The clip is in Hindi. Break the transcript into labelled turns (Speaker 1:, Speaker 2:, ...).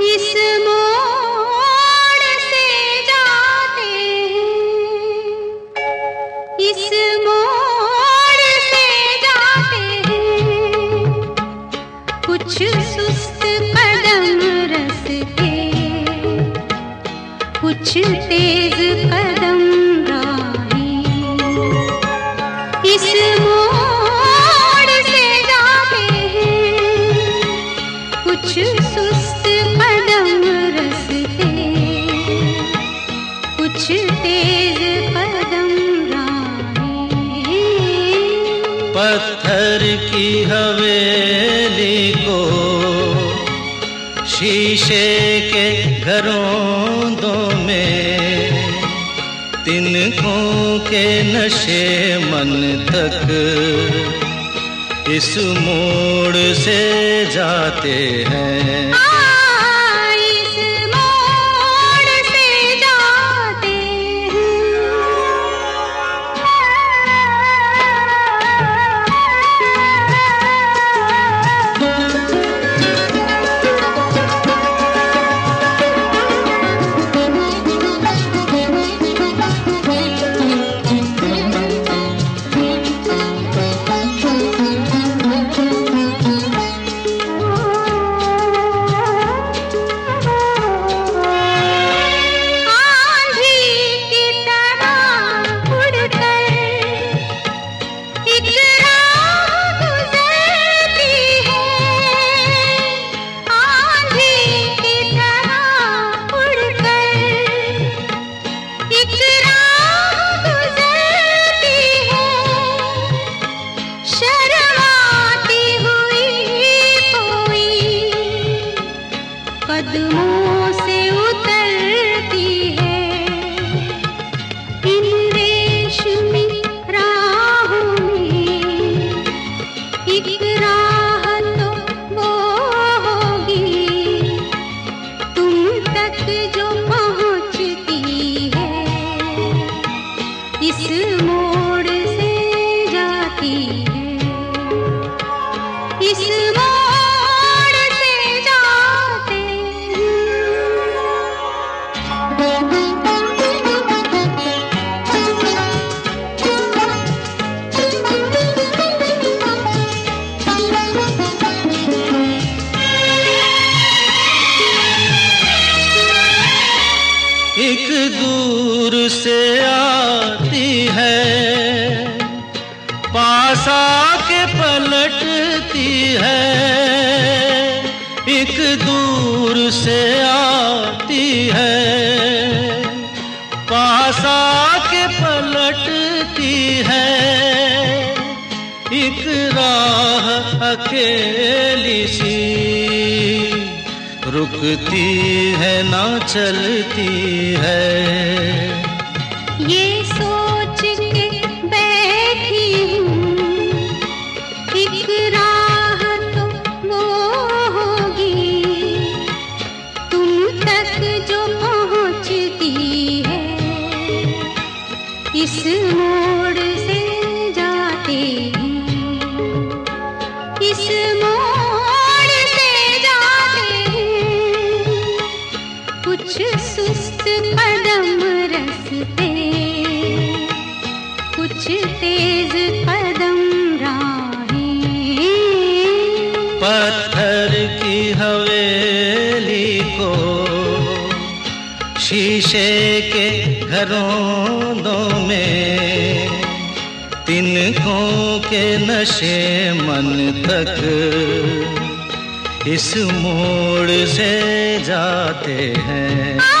Speaker 1: इस मोड़ से जाते हैं। इस मोड़ से जाते हैं। कुछ सुस्त कदम रसते कुछ तेज कदम राही।
Speaker 2: इस मोड़ पत्थर की हवेली को शीशे के घरों में तिनकों के नशे मन तक इस मोड़ से जाते हैं।
Speaker 1: कदमों एक
Speaker 2: दूर से आती है। पास आके पलटती है। एक दूर से आती है। पास आके पलटती है। एक राह अकेली सी रुकती है, ना चलती है।
Speaker 1: ये सोच के बैठी एक राह तो वो होगी। तुम तक जो पहुँचती है, इस मोड़ से जाती हैं। इस
Speaker 2: पत्थर की हवेली को शीशे के घरों में, तिनकों के नशे मन तक इस मोड़ से जाते हैं।